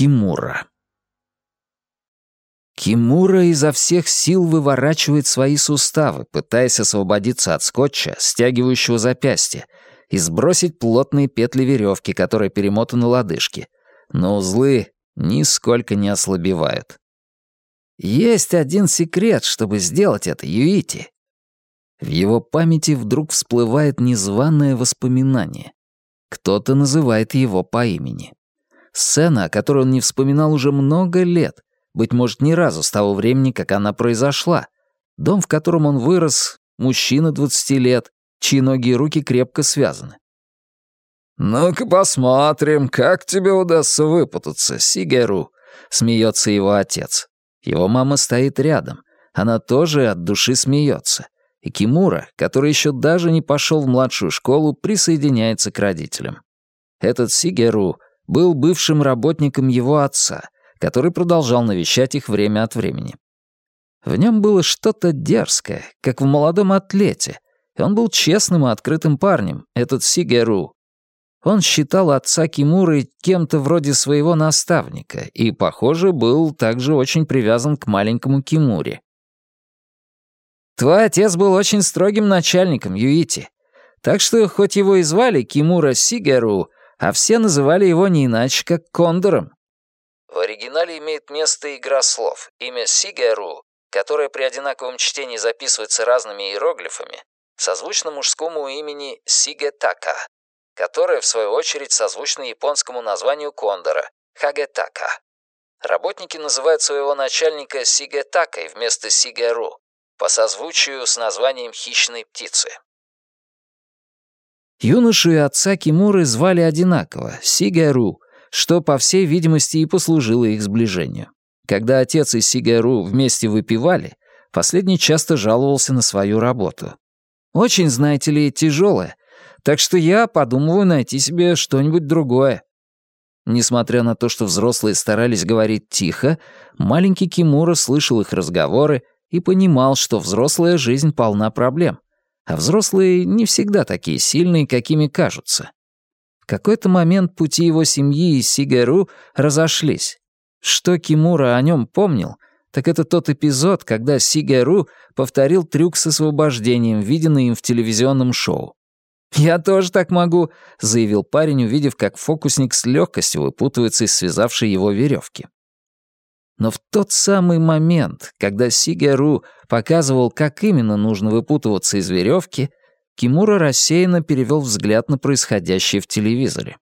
Кимура. Кимура изо всех сил выворачивает свои суставы, пытаясь освободиться от скотча, стягивающего запястье, и сбросить плотные петли веревки, которые перемотаны лодыжки. Но узлы нисколько не ослабевают. Есть один секрет, чтобы сделать это, Юити. В его памяти вдруг всплывает незваное воспоминание. Кто-то называет его по имени. Сцена, о которой он не вспоминал уже много лет, быть может, ни разу с того времени, как она произошла. Дом, в котором он вырос, мужчина 20 лет, чьи ноги и руки крепко связаны. «Ну-ка посмотрим, как тебе удастся выпутаться, Сигеру», — смеется его отец. Его мама стоит рядом. Она тоже от души смеется. И Кимура, который еще даже не пошел в младшую школу, присоединяется к родителям. Этот Сигеру был бывшим работником его отца, который продолжал навещать их время от времени. В нем было что-то дерзкое, как в молодом атлете, и он был честным и открытым парнем, этот Сигеру. Он считал отца Кимуры кем-то вроде своего наставника и, похоже, был также очень привязан к маленькому Кимуре. Твой отец был очень строгим начальником, Юити. Так что, хоть его и звали Кимура Сигеру, а все называли его не иначе, как Кондором. В оригинале имеет место игра слов. Имя Сигеру, которое при одинаковом чтении записывается разными иероглифами, созвучно мужскому имени Сигетака, которое, в свою очередь, созвучно японскому названию Кондора — Хагетака. Работники называют своего начальника Сигетакой вместо Сигеру, по созвучию с названием хищной птицы. Юношу и отца Кимуры звали одинаково — Сигару, что, по всей видимости, и послужило их сближению. Когда отец и Сигару вместе выпивали, последний часто жаловался на свою работу. «Очень, знаете ли, тяжелая, так что я подумываю найти себе что-нибудь другое». Несмотря на то, что взрослые старались говорить тихо, маленький Кимура слышал их разговоры и понимал, что взрослая жизнь полна проблем, а взрослые не всегда такие сильные, какими кажутся. В какой-то момент пути его семьи и Сигару разошлись. Что Кимура о нем помнил, так это тот эпизод, когда Сигару повторил трюк с освобождением, виденный им в телевизионном шоу. «Я тоже так могу», — заявил парень, увидев, как фокусник с легкостью выпутывается из связавшей его веревки. Но в тот самый момент, когда Сигеру показывал, как именно нужно выпутываться из веревки, Кимура рассеянно перевел взгляд на происходящее в телевизоре.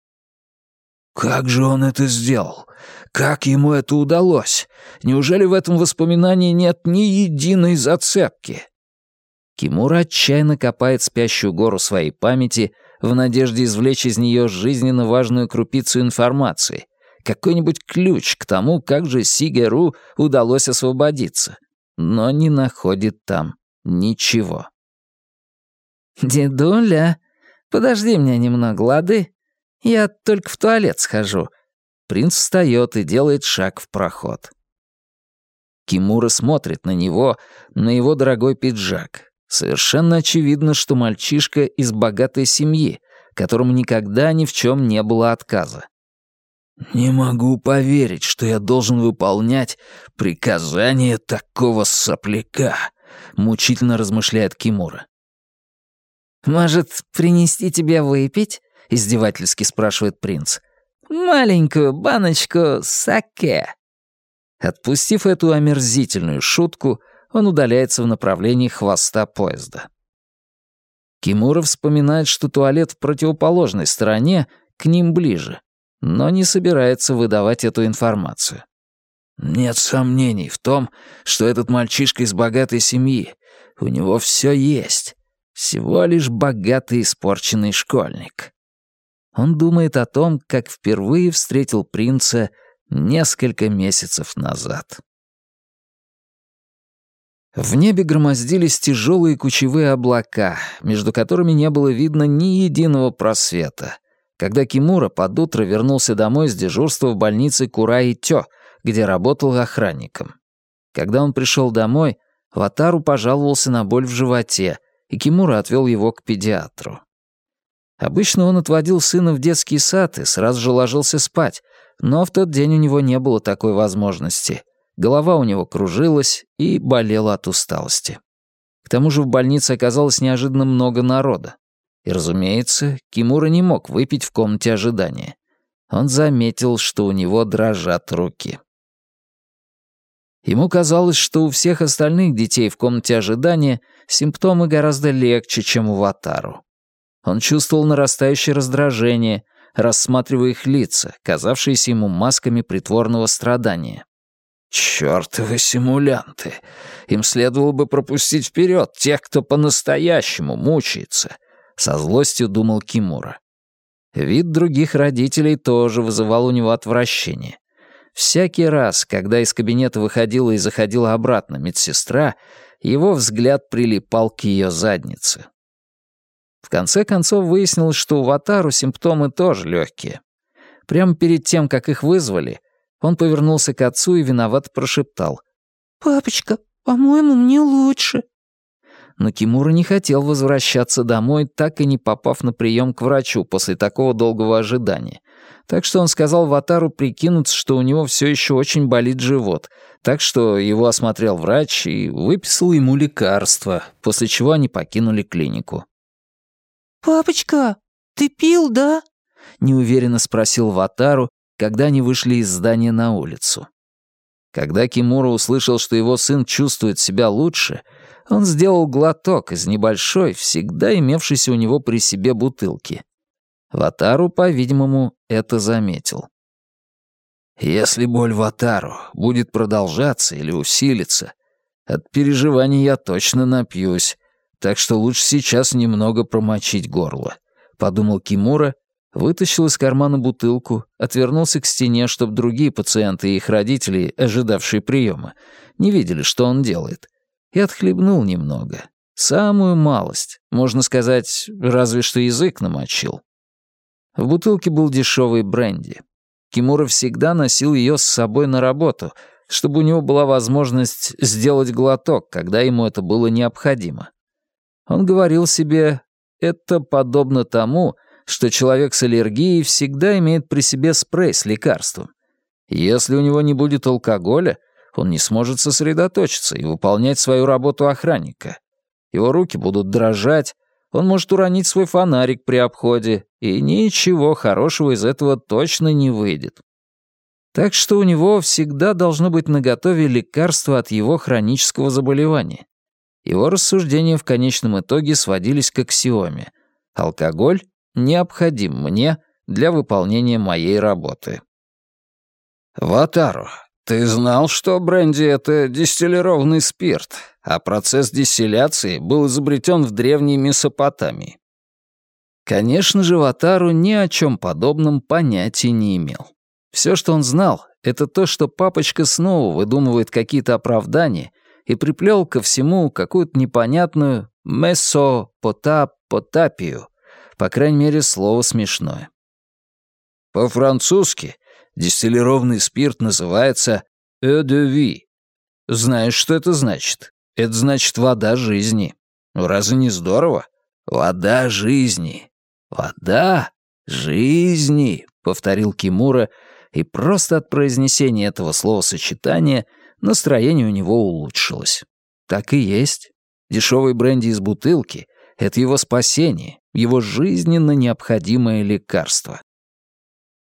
«Как же он это сделал? Как ему это удалось? Неужели в этом воспоминании нет ни единой зацепки?» Кимура отчаянно копает спящую гору своей памяти в надежде извлечь из нее жизненно важную крупицу информации — какой-нибудь ключ к тому, как же Сигеру удалось освободиться, но не находит там ничего. «Дедуля, подожди меня немного, лады? Я только в туалет схожу». Принц встает и делает шаг в проход. Кимура смотрит на него, на его дорогой пиджак. Совершенно очевидно, что мальчишка из богатой семьи, которому никогда ни в чем не было отказа. «Не могу поверить, что я должен выполнять приказание такого сопляка», — мучительно размышляет Кимура. «Может, принести тебе выпить?» — издевательски спрашивает принц. «Маленькую баночку саке». Отпустив эту омерзительную шутку, он удаляется в направлении хвоста поезда. Кимура вспоминает, что туалет в противоположной стороне к ним ближе, но не собирается выдавать эту информацию. Нет сомнений в том, что этот мальчишка из богатой семьи. У него все есть. Всего лишь богатый испорченный школьник. Он думает о том, как впервые встретил принца несколько месяцев назад. В небе громоздились тяжелые кучевые облака, между которыми не было видно ни единого просвета, когда Кимура под утро вернулся домой с дежурства в больнице Кураи-Тё, где работал охранником. Когда он пришел домой, Ватару пожаловался на боль в животе, и Кимура отвел его к педиатру. Обычно он отводил сына в детский сад и сразу же ложился спать, Но в тот день у него не было такой возможности. Голова у него кружилась и болела от усталости. К тому же в больнице оказалось неожиданно много народа. И, разумеется, Кимура не мог выпить в комнате ожидания. Он заметил, что у него дрожат руки. Ему казалось, что у всех остальных детей в комнате ожидания симптомы гораздо легче, чем у Ватару. Он чувствовал нарастающее раздражение, рассматривая их лица, казавшиеся ему масками притворного страдания. «Чёртовы симулянты! Им следовало бы пропустить вперед тех, кто по-настоящему мучается», — со злостью думал Кимура. Вид других родителей тоже вызывал у него отвращение. Всякий раз, когда из кабинета выходила и заходила обратно медсестра, его взгляд прилипал к ее заднице. В конце концов выяснилось, что у Ватару симптомы тоже легкие. Прямо перед тем, как их вызвали, он повернулся к отцу и виновато прошептал. «Папочка, по-моему, мне лучше». Но Кимура не хотел возвращаться домой, так и не попав на прием к врачу после такого долгого ожидания. Так что он сказал Ватару прикинуться, что у него все еще очень болит живот, так что его осмотрел врач и выписал ему лекарства, после чего они покинули клинику. «Папочка, ты пил, да?» — неуверенно спросил Ватару, когда они вышли из здания на улицу. Когда Кимура услышал, что его сын чувствует себя лучше, он сделал глоток из небольшой, всегда имевшейся у него при себе бутылки. Ватару, по-видимому, это заметил. «Если боль Ватару будет продолжаться или усилиться, от переживаний я точно напьюсь, так что лучше сейчас немного промочить горло», — подумал Кимура, вытащил из кармана бутылку, отвернулся к стене, чтобы другие пациенты и их родители, ожидавшие приема, не видели, что он делает, и отхлебнул немного. Самую малость, можно сказать, разве что язык намочил. В бутылке был дешевый бренди. Кимура всегда носил ее с собой на работу, чтобы у него была возможность сделать глоток, когда ему это было необходимо. Он говорил себе, это подобно тому, что человек с аллергией всегда имеет при себе спрей с лекарством. Если у него не будет алкоголя, он не сможет сосредоточиться и выполнять свою работу охранника. Его руки будут дрожать, он может уронить свой фонарик при обходе, и ничего хорошего из этого точно не выйдет. Так что у него всегда должно быть наготове лекарство от его хронического заболевания. Его рассуждения в конечном итоге сводились к аксиоме. Алкоголь необходим мне для выполнения моей работы. «Ватару, ты знал, что бренди — это дистиллированный спирт, а процесс дистилляции был изобретен в древней Месопотамии?» Конечно же, Ватару ни о чем подобном понятия не имел. Все, что он знал, это то, что папочка снова выдумывает какие-то оправдания и приплел ко всему какую-то непонятную месопотапию, по крайней мере, слово смешное. По-французски дистиллированный спирт называется «eau de vie». Знаешь, что это значит? Это значит «вода жизни». Разве не здорово? «Вода жизни». «Вода жизни», — повторил Кимура, и просто от произнесения этого словосочетания — настроение у него улучшилось. Так и есть. Дешевый бренди из бутылки — это его спасение, его жизненно необходимое лекарство.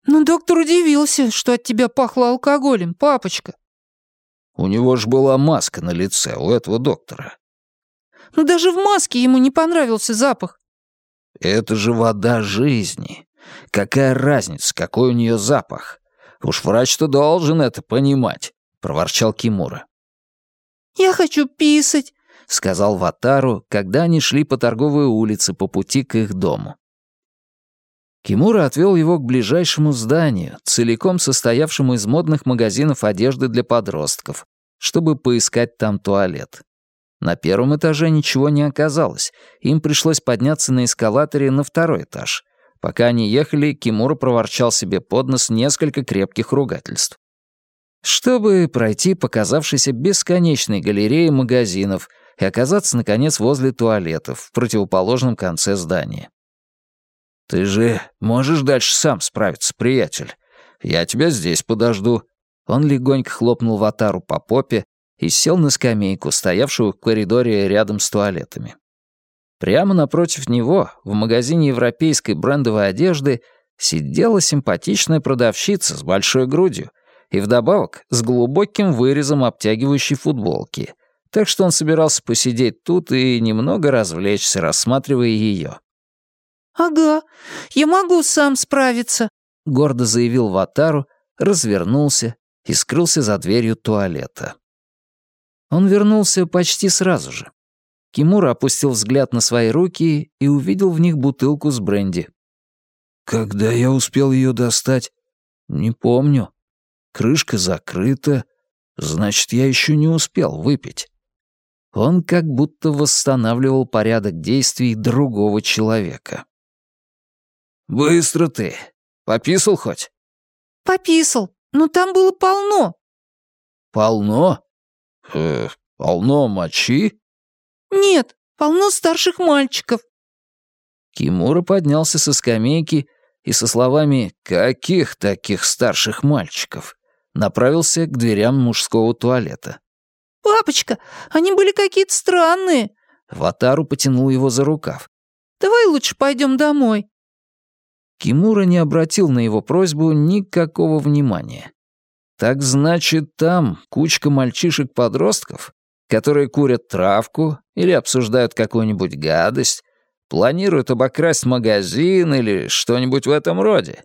«Но доктор удивился, что от тебя пахло алкоголем, папочка». У него ж была маска на лице, у этого доктора. «Но даже в маске ему не понравился запах». «Это же вода жизни. Какая разница, какой у нее запах? Уж врач-то должен это понимать. — проворчал Кимура. «Я хочу писать», — сказал Ватару, когда они шли по торговой улице по пути к их дому. Кимура отвел его к ближайшему зданию, целиком состоявшему из модных магазинов одежды для подростков, чтобы поискать там туалет. На первом этаже ничего не оказалось, им пришлось подняться на эскалаторе на второй этаж. Пока они ехали, Кимура проворчал себе под нос несколько крепких ругательств чтобы пройти показавшейся бесконечной галереей магазинов и оказаться, наконец, возле туалетов в противоположном конце здания. «Ты же можешь дальше сам справиться, приятель. Я тебя здесь подожду». Он легонько хлопнул Ватару по попе и сел на скамейку, стоявшую в коридоре рядом с туалетами. Прямо напротив него, в магазине европейской брендовой одежды, сидела симпатичная продавщица с большой грудью и вдобавок с глубоким вырезом обтягивающей футболки, так что он собирался посидеть тут и немного развлечься, рассматривая ее. «Ага, я могу сам справиться», — гордо заявил Ватару, развернулся и скрылся за дверью туалета. Он вернулся почти сразу же. Кимура опустил взгляд на свои руки и увидел в них бутылку с бренди. «Когда я успел ее достать? Не помню. Крышка закрыта, значит, я еще не успел выпить». Он как будто восстанавливал порядок действий другого человека. «Быстро ты. Пописал хоть?» «Пописал. Но там было полно». «Полно? Э, полно мочи?» «Нет, полно старших мальчиков». Кимура поднялся со скамейки и со словами «Каких таких старших мальчиков?» направился к дверям мужского туалета. «Папочка, они были какие-то странные». Ватару потянул его за рукав. «Давай лучше пойдем домой». Кимура не обратил на его просьбу никакого внимания. Так значит, там кучка мальчишек-подростков, которые курят травку или обсуждают какую-нибудь гадость, планируют обокрасть магазин или что-нибудь в этом роде.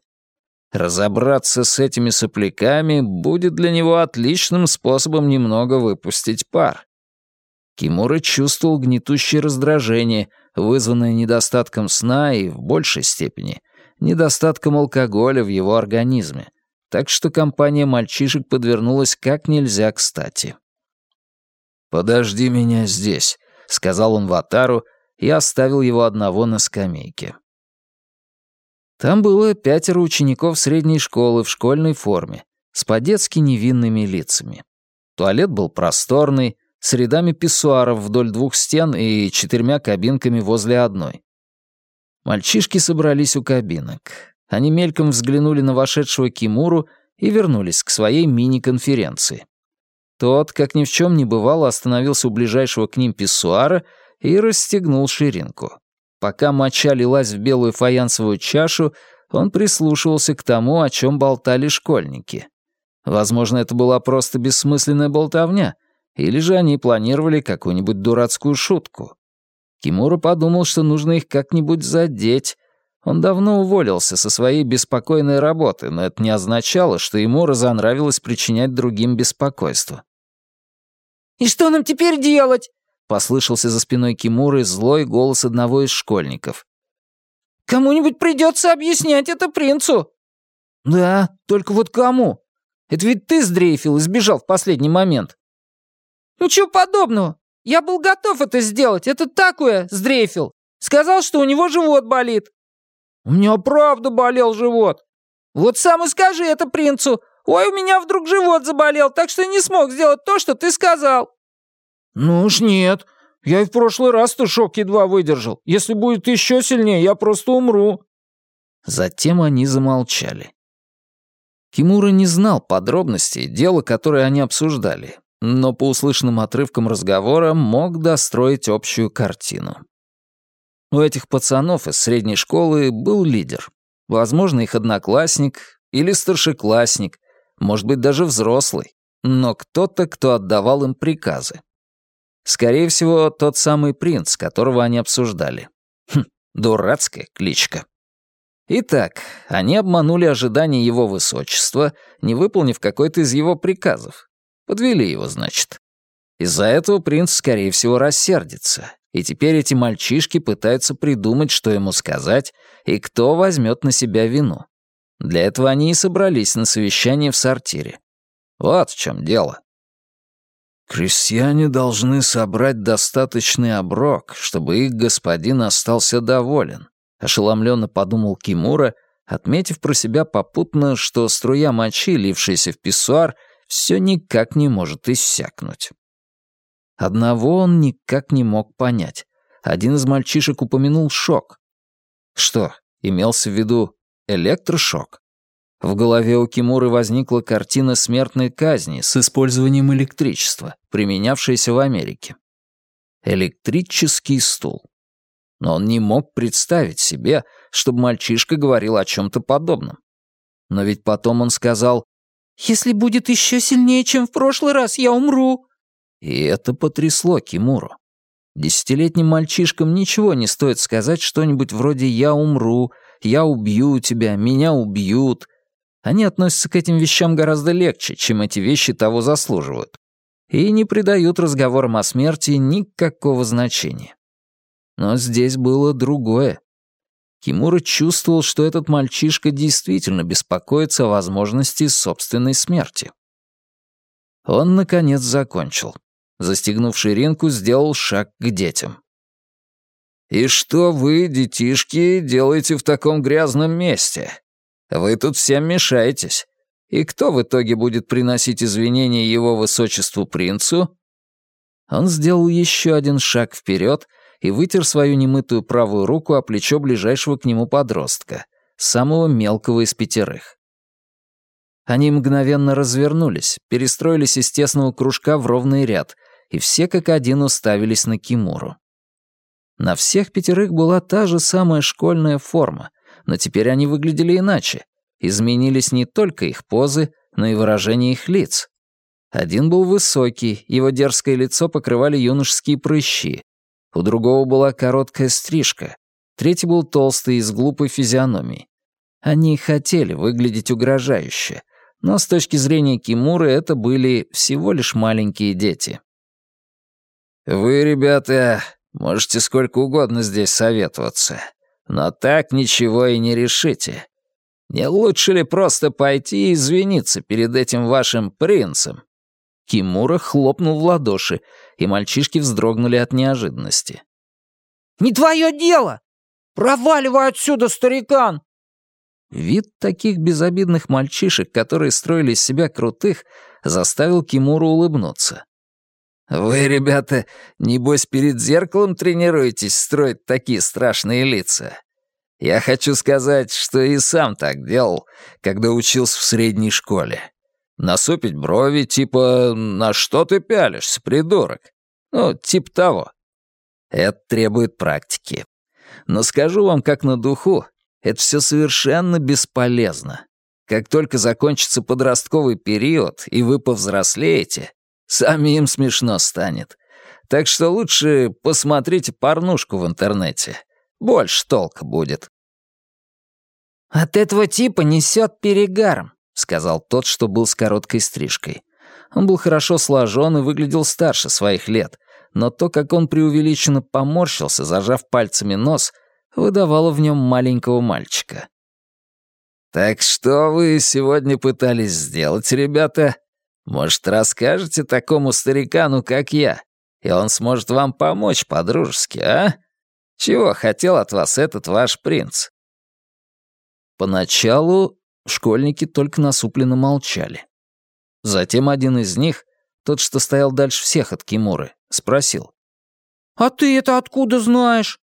Разобраться с этими сопляками будет для него отличным способом немного выпустить пар. Кимура чувствовал гнетущее раздражение, вызванное недостатком сна и, в большей степени, недостатком алкоголя в его организме, так что компания мальчишек подвернулась как нельзя кстати. «Подожди меня здесь», — сказал он Ватару и оставил его одного на скамейке. Там было пятеро учеников средней школы в школьной форме, с по-детски невинными лицами. Туалет был просторный, с рядами писсуаров вдоль двух стен и четырьмя кабинками возле одной. Мальчишки собрались у кабинок. Они мельком взглянули на вошедшего Кимуру и вернулись к своей мини-конференции. Тот, как ни в чем не бывало, остановился у ближайшего к ним писсуара и расстегнул ширинку. Пока моча лилась в белую фаянсовую чашу, он прислушивался к тому, о чем болтали школьники. Возможно, это была просто бессмысленная болтовня, или же они планировали какую-нибудь дурацкую шутку. Кимура подумал, что нужно их как-нибудь задеть. Он давно уволился со своей беспокойной работы, но это не означало, что ему разонравилось причинять другим беспокойство. «И что нам теперь делать?» — послышался за спиной Кимуры злой голос одного из школьников. «Кому-нибудь придется объяснять это принцу». «Да, только вот кому? Это ведь ты сдрейфил и сбежал в последний момент». «Ничего подобного. Я был готов это сделать. Это такое, сдрейфил. Сказал, что у него живот болит». «У меня правда болел живот». «Вот сам и скажи это принцу. Ой, у меня вдруг живот заболел, так что не смог сделать то, что ты сказал». «Ну уж нет. Я и в прошлый раз-то шок едва выдержал. Если будет еще сильнее, я просто умру». Затем они замолчали. Кимура не знал подробностей дела, которое они обсуждали, но по услышанным отрывкам разговора мог достроить общую картину. У этих пацанов из средней школы был лидер. Возможно, их одноклассник или старшеклассник, может быть, даже взрослый, но кто-то, кто отдавал им приказы. Скорее всего, тот самый принц, которого они обсуждали. Хм, дурацкая кличка. Итак, они обманули ожидания его высочества, не выполнив какой-то из его приказов, Подвели его, значит. Из-за этого принц, скорее всего, рассердится. И теперь эти мальчишки пытаются придумать, что ему сказать, и кто возьмет на себя вину. Для этого они и собрались на совещание в сортире. Вот в чем дело. Крестьяне должны собрать достаточный оброк, чтобы их господин остался доволен, ошеломленно подумал Кимура, отметив про себя попутно, что струя мочи, лившаяся в писсуар, все никак не может иссякнуть. Одного он никак не мог понять. Один из мальчишек упомянул шок. Что, имелся в виду электрошок? В голове у Кимуры возникла картина смертной казни с использованием электричества, применявшейся в Америке. Электрический стул. Но он не мог представить себе, чтобы мальчишка говорил о чем-то подобном. Но ведь потом он сказал «Если будет еще сильнее, чем в прошлый раз, я умру». И это потрясло Кимуру. Десятилетним мальчишкам ничего не стоит сказать что-нибудь вроде «я умру», «я убью тебя», «меня убьют», они относятся к этим вещам гораздо легче, чем эти вещи того заслуживают, и не придают разговорам о смерти никакого значения. Но здесь было другое. Кимура чувствовал, что этот мальчишка действительно беспокоится о возможности собственной смерти. Он, наконец, закончил. Застегнув ширинку, сделал шаг к детям. «И что вы, детишки, делаете в таком грязном месте? Вы тут всем мешаетесь. И кто в итоге будет приносить извинения его высочеству принцу?» Он сделал еще один шаг вперед и вытер свою немытую правую руку о плечо ближайшего к нему подростка, самого мелкого из пятерых. Они мгновенно развернулись, перестроились из тесного кружка в ровный ряд, и все как один уставились на Кимуру. На всех пятерых была та же самая школьная форма — но теперь они выглядели иначе. Изменились не только их позы, но и выражение их лиц. Один был высокий, его дерзкое лицо покрывали юношеские прыщи. У другого была короткая стрижка. Третий был толстый и с глупой физиономией. Они хотели выглядеть угрожающе, но с точки зрения Кимуры это были всего лишь маленькие дети. «Вы, ребята, можете сколько угодно здесь советоваться но так ничего и не решите. Не лучше ли просто пойти и извиниться перед этим вашим принцем?» Кимура хлопнул в ладоши, и мальчишки вздрогнули от неожиданности. «Не твое дело! Проваливай отсюда, старикан!» Вид таких безобидных мальчишек, которые строили из себя крутых, заставил Кимуру улыбнуться. «Вы, ребята, небось, перед зеркалом тренируетесь строить такие страшные лица? Я хочу сказать, что и сам так делал, когда учился в средней школе. Насупить брови, типа «На что ты пялишься, придурок?» Ну, типа того. Это требует практики. Но скажу вам как на духу, это все совершенно бесполезно. Как только закончится подростковый период, и вы повзрослеете, Самим смешно станет. Так что лучше посмотрите порнушку в интернете. Больше толка будет». «От этого типа несет перегаром», — сказал тот, что был с короткой стрижкой. Он был хорошо сложен и выглядел старше своих лет, но то, как он преувеличенно поморщился, зажав пальцами нос, выдавало в нем маленького мальчика. «Так что вы сегодня пытались сделать, ребята?» Может, расскажете такому старикану, как я, и он сможет вам помочь по-дружески, а? Чего хотел от вас этот ваш принц?» Поначалу школьники только насупленно молчали. Затем один из них, тот, что стоял дальше всех от Кимуры, спросил. «А ты это откуда знаешь?»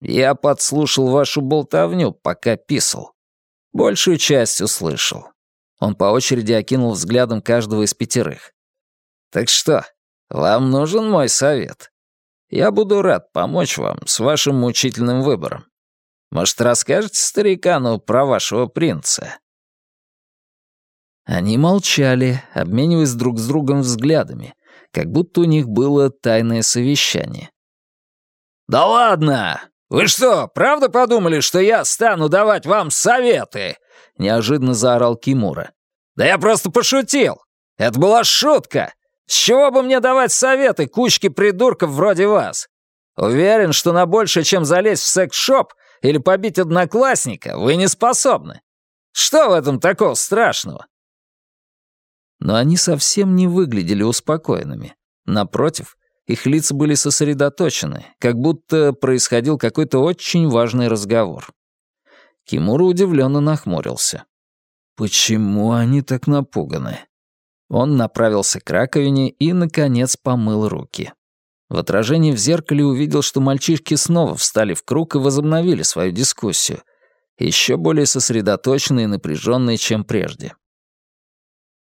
«Я подслушал вашу болтовню, пока писал. Большую часть услышал. Он по очереди окинул взглядом каждого из пятерых. «Так что, вам нужен мой совет? Я буду рад помочь вам с вашим мучительным выбором. Может, расскажете старикану про вашего принца?» Они молчали, обмениваясь друг с другом взглядами, как будто у них было тайное совещание. «Да ладно! Вы что, правда подумали, что я стану давать вам советы?» неожиданно заорал Кимура. «Да я просто пошутил! Это была шутка! С чего бы мне давать советы кучке придурков вроде вас? Уверен, что на больше, чем залезть в секс-шоп или побить одноклассника, вы не способны. Что в этом такого страшного?» Но они совсем не выглядели успокоенными. Напротив, их лица были сосредоточены, как будто происходил какой-то очень важный разговор. Кимура удивленно нахмурился. Почему они так напуганы? Он направился к раковине и, наконец, помыл руки. В отражении в зеркале увидел, что мальчишки снова встали в круг и возобновили свою дискуссию. еще более сосредоточенный и напряженный, чем прежде.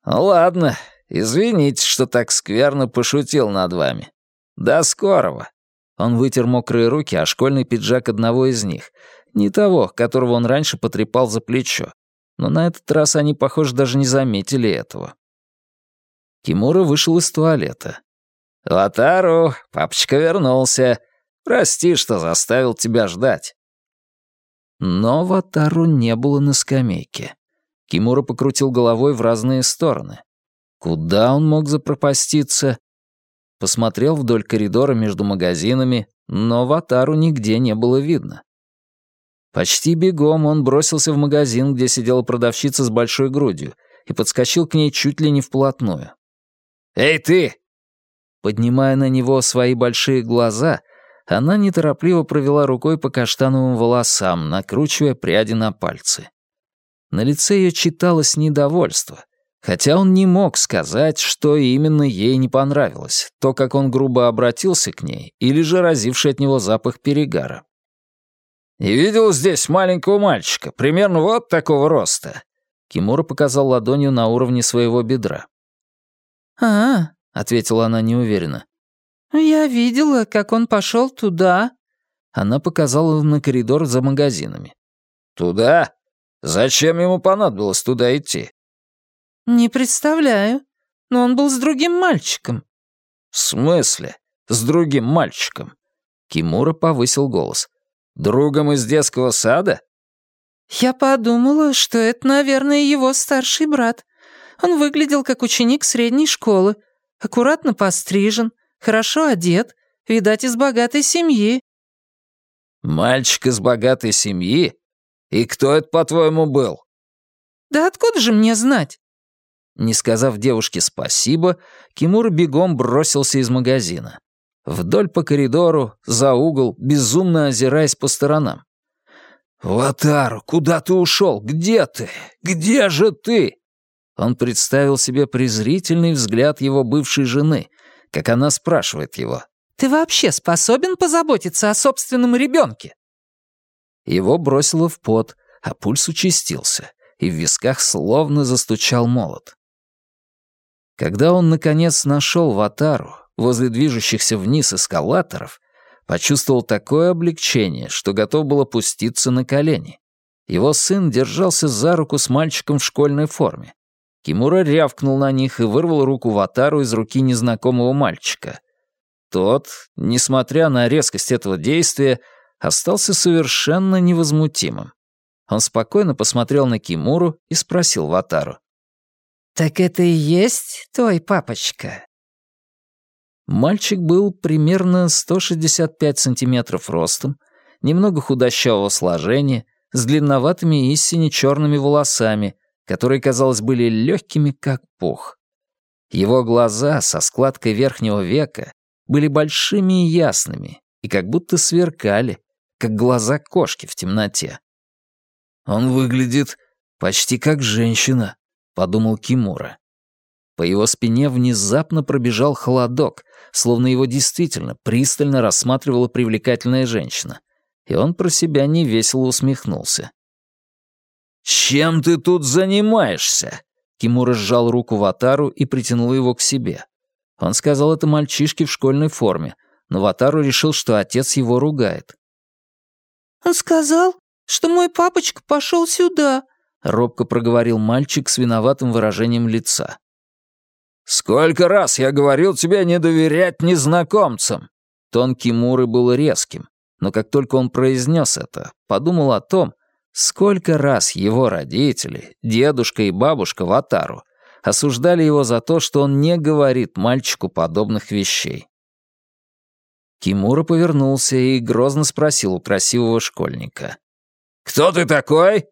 «Ладно, извините, что так скверно пошутил над вами. До скорого». Он вытер мокрые руки, а школьный пиджак одного из них, не того, которого он раньше потрепал за плечо. Но на этот раз они, похоже, даже не заметили этого. Кимура вышел из туалета. «Латару, папочка вернулся. Прости, что заставил тебя ждать». Но Ватару не было на скамейке. Кимура покрутил головой в разные стороны. Куда он мог запропаститься? Посмотрел вдоль коридора между магазинами, но Ватару нигде не было видно. Почти бегом он бросился в магазин, где сидела продавщица с большой грудью, и подскочил к ней чуть ли не вплотную. «Эй, ты!» Поднимая на него свои большие глаза, она неторопливо провела рукой по каштановым волосам, накручивая пряди на пальцы. На лице ее читалось недовольство, хотя он не мог сказать, что именно ей не понравилось, то, как он грубо обратился к ней, или же разивший от него запах перегара. «И видел здесь маленького мальчика, примерно вот такого роста». Кимура показал ладонью на уровне своего бедра. «А, — ответила она неуверенно. «Я видела, как он пошел туда». Она показала на коридор за магазинами. «Туда? Зачем ему понадобилось туда идти?» «Не представляю. Но он был с другим мальчиком». «В смысле? С другим мальчиком?» Кимура повысил голос. Другом из детского сада? Я подумала, что это, наверное, его старший брат. Он выглядел как ученик средней школы, аккуратно пострижен, хорошо одет, видать, из богатой семьи. Мальчик из богатой семьи? И кто это, по-твоему, был? Да откуда же мне знать? Не сказав девушке спасибо, Кимур бегом бросился из магазина. Вдоль по коридору, за угол, безумно озираясь по сторонам. «Ватару, куда ты ушел? Где ты? Где же ты?» Он представил себе презрительный взгляд его бывшей жены, как она спрашивает его. «Ты вообще способен позаботиться о собственном ребенке?» Его бросило в пот, а пульс участился, и в висках словно застучал молот. Когда он, наконец, нашел Ватару, возле движущихся вниз эскалаторов, почувствовал такое облегчение, что готов был опуститься на колени. Его сын держался за руку с мальчиком в школьной форме. Кимура рявкнул на них и вырвал руку Ватару из руки незнакомого мальчика. Тот, несмотря на резкость этого действия, остался совершенно невозмутимым. Он спокойно посмотрел на Кимуру и спросил Ватару. «Так это и есть твой папочка?» Мальчик был примерно 165 сантиметров ростом, немного худощавого сложения, с длинноватыми и сине-черными волосами, которые, казалось, были легкими, как пух. Его глаза со складкой верхнего века были большими и ясными, и как будто сверкали, как глаза кошки в темноте. «Он выглядит почти как женщина», — подумал Кимура. По его спине внезапно пробежал холодок, словно его действительно пристально рассматривала привлекательная женщина. И он про себя невесело усмехнулся. «Чем ты тут занимаешься?» Кимура сжал руку Ватару и притянул его к себе. Он сказал это мальчишке в школьной форме, но Ватару решил, что отец его ругает. «Он сказал, что мой папочка пошел сюда», — робко проговорил мальчик с виноватым выражением лица. «Сколько раз я говорил тебе не доверять незнакомцам!» Тон Кимуры был резким, но как только он произнес это, подумал о том, сколько раз его родители, дедушка и бабушка Ватару, осуждали его за то, что он не говорит мальчику подобных вещей. Кимура повернулся и грозно спросил у красивого школьника. «Кто ты такой?»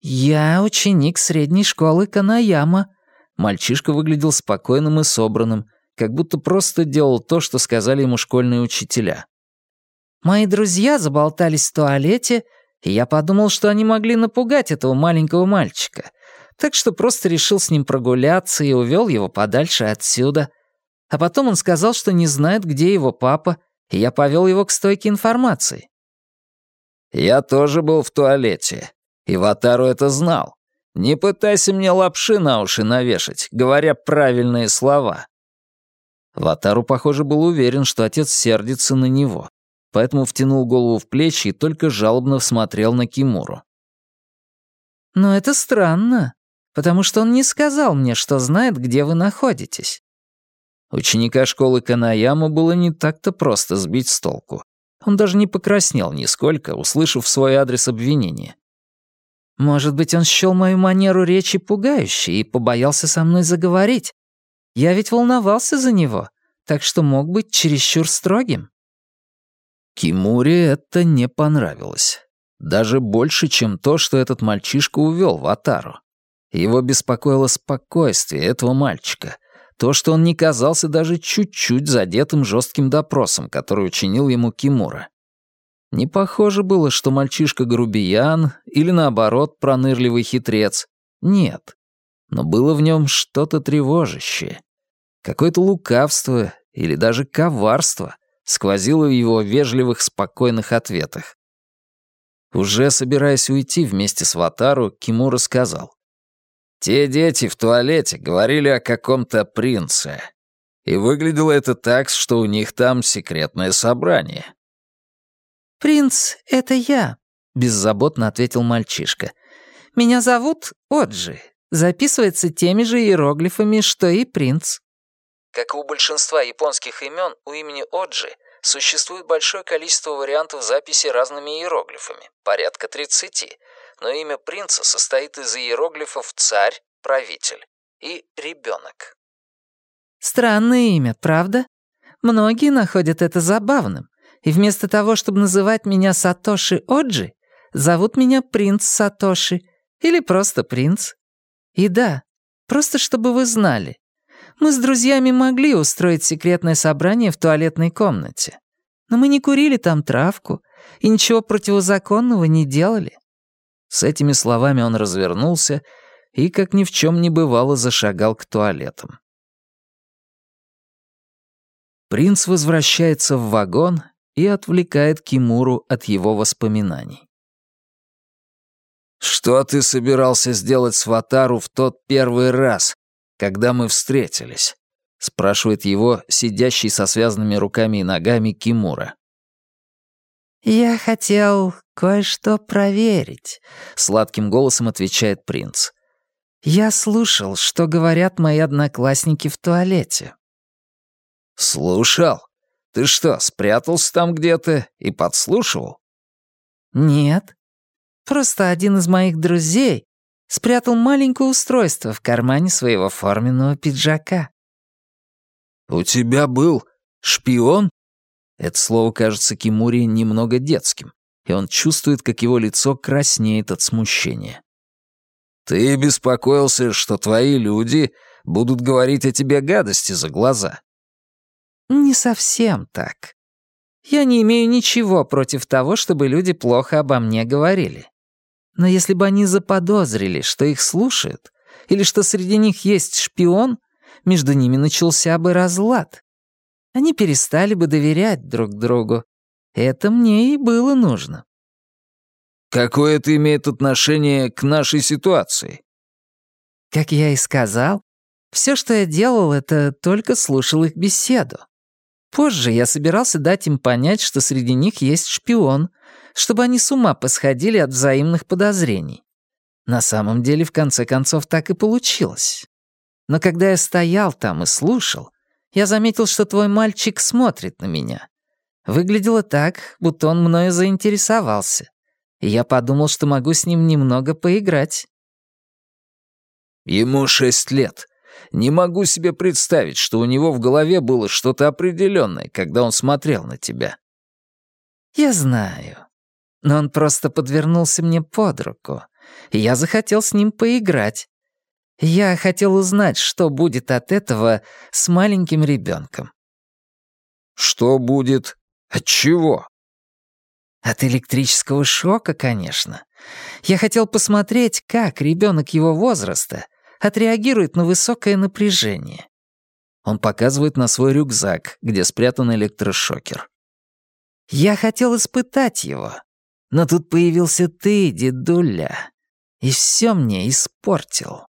«Я ученик средней школы Канаяма», Мальчишка выглядел спокойным и собранным, как будто просто делал то, что сказали ему школьные учителя. «Мои друзья заболтались в туалете, я подумал, что они могли напугать этого маленького мальчика, так что просто решил с ним прогуляться и увел его подальше отсюда. А потом он сказал, что не знает, где его папа, и я повел его к стойке информации». Я тоже был в туалете. И Ватару это знал. Не пытайся мне лапши на уши навешать, говоря правильные слова. Ватару, похоже, был уверен, что отец сердится на него, поэтому втянул голову в плечи и только жалобно смотрел на Кимуру. «Но это странно, потому что он не сказал мне, что знает, где вы находитесь». Ученика школы Канаяма было не так-то просто сбить с толку. Он даже не покраснел нисколько, услышав свой адрес обвинения. Может быть, он счёл мою манеру речи пугающей и побоялся со мной заговорить. Я ведь волновался за него, так что мог быть чересчур строгим. Кимуре это не понравилось. Даже больше, чем то, что этот мальчишка увел в Атару. Его беспокоило спокойствие этого мальчика, то, что он не казался даже чуть-чуть задетым жестким допросом, который учинил ему Кимура. Не похоже было, что мальчишка грубиян или, наоборот, пронырливый хитрец. Нет. Но было в нем что-то тревожащее. Какое-то лукавство или даже коварство сквозило в его вежливых, спокойных ответах. Уже собираясь уйти вместе с Ватару, Кимура сказал. «Те дети в туалете говорили о каком-то принце. И выглядело это так, что у них там секретное собрание. «Принц — это я», — беззаботно ответил мальчишка. «Меня зовут Оджи. Записывается теми же иероглифами, что и принц». Как и у большинства японских имен, у имени Оджи существует большое количество вариантов записи разными иероглифами, порядка 30, но имя принца состоит из иероглифов «царь», «правитель» и «ребенок». Странное имя, правда? Многие находят это забавным и вместо того, чтобы называть меня Сатоши Оджи, зовут меня принц Сатоши или просто принц. И да, просто чтобы вы знали, мы с друзьями могли устроить секретное собрание в туалетной комнате, но мы не курили там травку и ничего противозаконного не делали. С этими словами он развернулся и, как ни в чем не бывало, зашагал к туалетам. Принц возвращается в вагон и отвлекает Кимуру от его воспоминаний. «Что ты собирался сделать с Ватару в тот первый раз, когда мы встретились?» — спрашивает его сидящий со связанными руками и ногами Кимура. «Я хотел кое-что проверить», — сладким голосом отвечает принц. «Я слушал, что говорят мои одноклассники в туалете». «Слушал? Ты что, спрятался там где-то и подслушивал? Нет. Просто один из моих друзей спрятал маленькое устройство в кармане своего форменного пиджака. У тебя был шпион? Это слово кажется Кимури немного детским, и он чувствует, как его лицо краснеет от смущения. Ты беспокоился, что твои люди будут говорить о тебе гадости за глаза. Не совсем так. Я не имею ничего против того, чтобы люди плохо обо мне говорили. Но если бы они заподозрили, что их слушают, или что среди них есть шпион, между ними начался бы разлад. Они перестали бы доверять друг другу. Это мне и было нужно. Какое это имеет отношение к нашей ситуации? Как я и сказал, все, что я делал, это только слушал их беседу. Позже я собирался дать им понять, что среди них есть шпион, чтобы они с ума посходили от взаимных подозрений. На самом деле, в конце концов, так и получилось. Но когда я стоял там и слушал, я заметил, что твой мальчик смотрит на меня. Выглядело так, будто он мною заинтересовался. И я подумал, что могу с ним немного поиграть. Ему шесть лет. Не могу себе представить, что у него в голове было что-то определенное, когда он смотрел на тебя. Я знаю. Но он просто подвернулся мне под руку, я захотел с ним поиграть. Я хотел узнать, что будет от этого с маленьким ребенком. Что будет? От чего? От электрического шока, конечно. Я хотел посмотреть, как ребенок его возраста отреагирует на высокое напряжение. Он показывает на свой рюкзак, где спрятан электрошокер. Я хотел испытать его, Но тут появился ты, дедуля, и все мне испортил.